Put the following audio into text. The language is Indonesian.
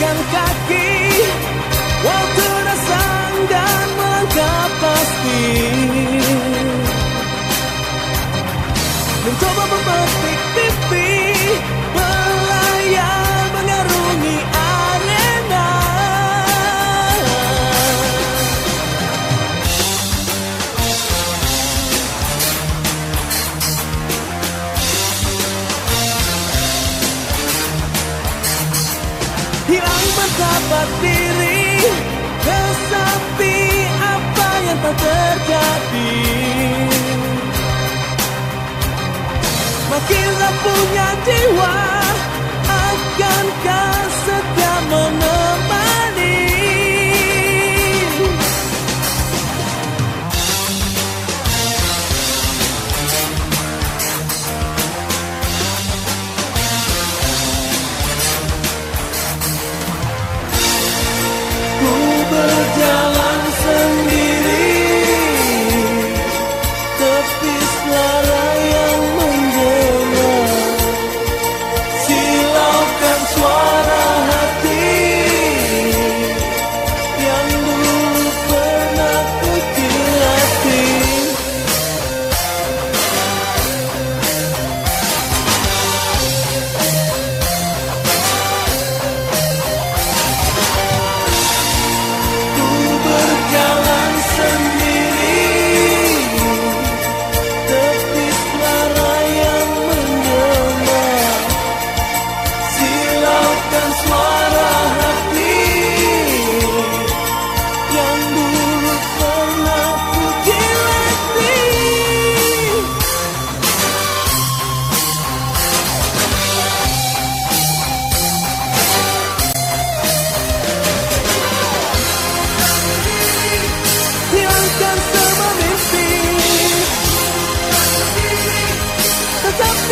Langkahkan kaki. dapat diri Kesepi apa yang tak terjadi. Makin rapuhnya diri.